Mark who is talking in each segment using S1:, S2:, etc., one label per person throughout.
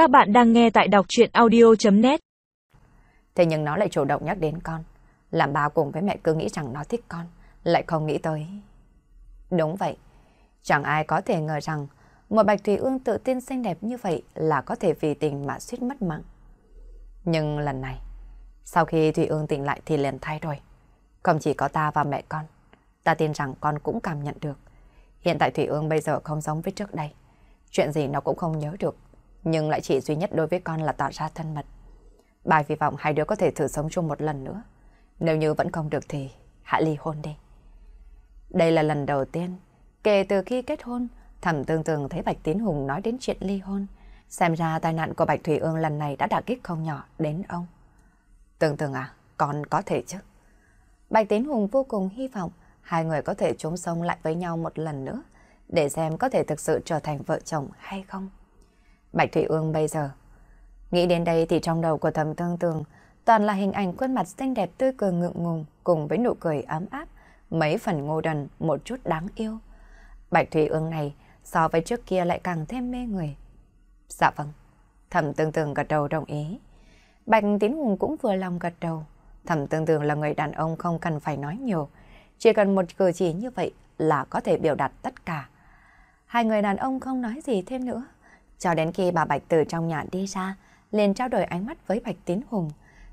S1: Các bạn đang nghe tại đọc chuyện audio.net
S2: Thế nhưng nó lại chủ động nhắc đến con. Làm bà cùng với mẹ cứ nghĩ rằng nó thích con, lại không nghĩ tới. Đúng vậy, chẳng ai có thể ngờ rằng một Bạch Thủy Ương tự tin xinh đẹp như vậy là có thể vì tình mà suýt mất mạng. Nhưng lần này, sau khi Thủy Ương tỉnh lại thì liền thay đổi. Không chỉ có ta và mẹ con, ta tin rằng con cũng cảm nhận được. Hiện tại Thủy Ương bây giờ không giống với trước đây. Chuyện gì nó cũng không nhớ được, nhưng lại chỉ duy nhất đối với con là tỏ ra thân mật. Bài hy vọng hai đứa có thể thử sống chung một lần nữa. Nếu như vẫn không được thì hãy ly hôn đi. Đây là lần đầu tiên, kể từ khi kết hôn, thẩm tương tường thấy Bạch Tiến Hùng nói đến chuyện ly hôn. Xem ra tai nạn của Bạch Thủy Ương lần này đã đả kích không nhỏ đến ông. Tương tường à, con có thể chứ? Bạch Tiến Hùng vô cùng hy vọng hai người có thể chung sống lại với nhau một lần nữa, để xem có thể thực sự trở thành vợ chồng hay không. Bạch Thủy Ương bây giờ, nghĩ đến đây thì trong đầu của thầm tương tường toàn là hình ảnh khuôn mặt xinh đẹp tươi cười ngượng ngùng cùng với nụ cười ấm áp, mấy phần ngô đần một chút đáng yêu. Bạch Thủy Ương này so với trước kia lại càng thêm mê người. Dạ vâng, thầm tương tường gật đầu đồng ý. Bạch Tín Hùng cũng vừa lòng gật đầu. Thẩm tương tường là người đàn ông không cần phải nói nhiều. Chỉ cần một cử chỉ như vậy là có thể biểu đạt tất cả. Hai người đàn ông không nói gì thêm nữa. Cho đến khi bà Bạch từ trong nhà đi ra, liền trao đổi ánh mắt với Bạch Tín Hùng.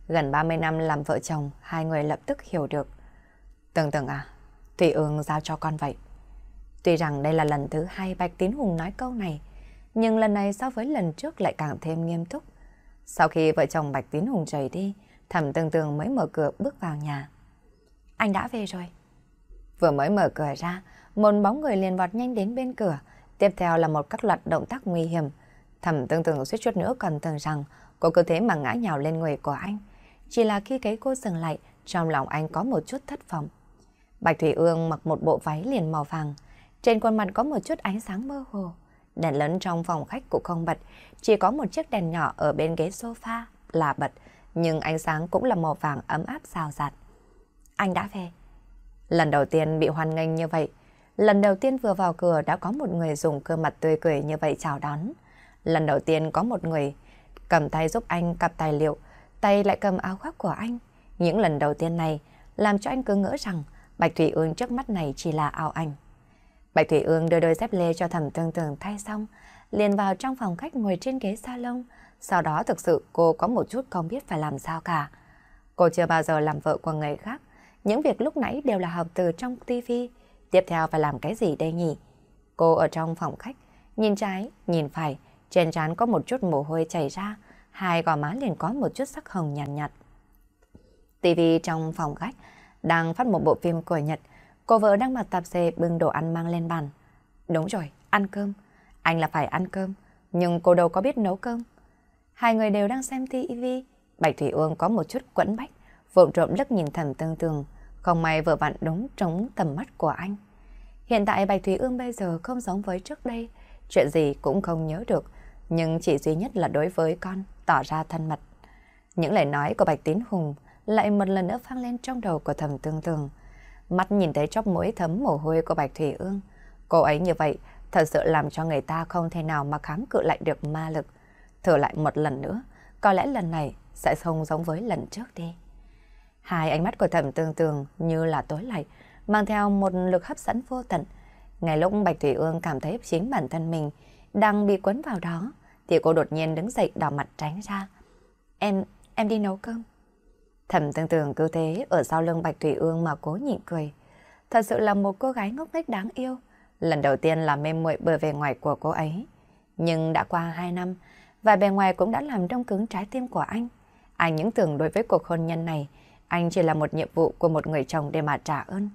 S2: Gần 30 năm làm vợ chồng, hai người lập tức hiểu được. Tưởng tưởng à, Thủy ương giao cho con vậy. Tuy rằng đây là lần thứ hai Bạch Tín Hùng nói câu này, nhưng lần này so với lần trước lại càng thêm nghiêm túc. Sau khi vợ chồng Bạch Tín Hùng rời đi, thẩm tương tương mới mở cửa bước vào nhà. Anh đã về rồi. Vừa mới mở cửa ra, một bóng người liền vọt nhanh đến bên cửa. Tiếp theo là một các loạt động tác nguy hiểm. Thẩm tương tương suýt chút nữa còn tưởng rằng cô cứ thế mà ngã nhào lên người của anh. Chỉ là khi thấy cô dừng lại, trong lòng anh có một chút thất vọng. Bạch Thủy Ương mặc một bộ váy liền màu vàng. Trên khuôn mặt có một chút ánh sáng mơ hồ. Đèn lớn trong phòng khách cũng không bật, chỉ có một chiếc đèn nhỏ ở bên ghế sofa là bật, nhưng ánh sáng cũng là màu vàng ấm áp rào rạt. Anh đã về. Lần đầu tiên bị hoan nghênh như vậy, lần đầu tiên vừa vào cửa đã có một người dùng cơ mặt tươi cười như vậy chào đón. Lần đầu tiên có một người cầm tay giúp anh cặp tài liệu, tay lại cầm áo khoác của anh. Những lần đầu tiên này làm cho anh cứ ngỡ rằng Bạch Thủy Ương trước mắt này chỉ là ảo ảnh. Bạch Thủy Ương đưa đôi dép lê cho thẩm tương tường thay xong, liền vào trong phòng khách ngồi trên ghế salon. Sau đó thực sự cô có một chút không biết phải làm sao cả. Cô chưa bao giờ làm vợ của người khác. Những việc lúc nãy đều là học từ trong tivi. Tiếp theo phải làm cái gì đây nhỉ? Cô ở trong phòng khách, nhìn trái, nhìn phải, trên trán có một chút mồ hôi chảy ra, hai gò má liền có một chút sắc hồng nhàn nhạt, nhạt. Tivi trong phòng khách đang phát một bộ phim của Nhật. Cô vợ đang mặc tạp dề bưng đồ ăn mang lên bàn. Đúng rồi, ăn cơm. Anh là phải ăn cơm, nhưng cô đâu có biết nấu cơm. Hai người đều đang xem tivi. Bạch Thủy Ương có một chút quẫn bách, vụng trộm lức nhìn thầm tương tường. Không may vừa vặn đúng trống tầm mắt của anh. Hiện tại Bạch Thủy Ương bây giờ không giống với trước đây. Chuyện gì cũng không nhớ được, nhưng chỉ duy nhất là đối với con tỏ ra thân mật. Những lời nói của Bạch Tín Hùng lại một lần nữa vang lên trong đầu của thầm tương tường. Mắt nhìn thấy chóp mũi thấm mồ hôi của Bạch Thủy Ương. Cô ấy như vậy thật sự làm cho người ta không thể nào mà kháng cự lại được ma lực. Thử lại một lần nữa, có lẽ lần này sẽ không giống với lần trước đi. Hai ánh mắt của thẩm tương tương như là tối lại, mang theo một lực hấp dẫn vô tận. Ngay lúc Bạch Thủy Ương cảm thấy chính bản thân mình đang bị quấn vào đó, thì cô đột nhiên đứng dậy đỏ mặt tránh ra. Em, em đi nấu cơm. Thẩm tương tương cứ thế ở sau lưng Bạch Thủy Ương mà cố nhịn cười. Thật sự là một cô gái ngốc nghếch đáng yêu. Lần đầu tiên là mê muội bờ về ngoài của cô ấy. Nhưng đã qua hai năm, và bề ngoài cũng đã làm đông cứng trái tim của anh. Anh những tưởng đối với cuộc hôn nhân này, anh chỉ là một nhiệm vụ của một người chồng để mà trả ơn.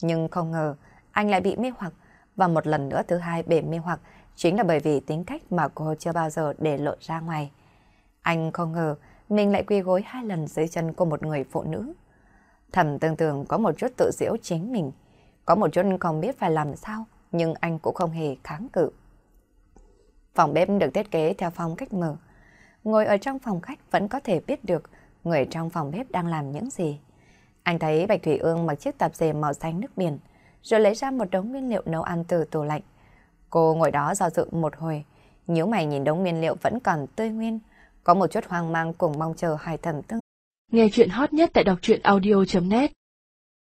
S2: Nhưng không ngờ, anh lại bị mê hoặc, và một lần nữa thứ hai bị mê hoặc chính là bởi vì tính cách mà cô chưa bao giờ để lộ ra ngoài. Anh không ngờ mình lại quy gối hai lần dưới chân của một người phụ nữ. Thầm tương tưởng có một chút tự diễu chính mình, có một chút không biết phải làm sao, nhưng anh cũng không hề kháng cự. Phòng bếp được thiết kế theo phong cách mở. Ngồi ở trong phòng khách vẫn có thể biết được người trong phòng bếp đang làm những gì. Anh thấy Bạch Thủy Ương mặc chiếc tạp dề màu xanh nước biển, rồi lấy ra một đống nguyên liệu nấu ăn từ tủ lạnh. Cô ngồi đó do dự một hồi, nhíu mày nhìn đống nguyên liệu vẫn còn tươi nguyên, có một chút hoang mang cùng mong chờ hai thầm tương.
S3: Nghe chuyện hot nhất tại đọc truyện audio.net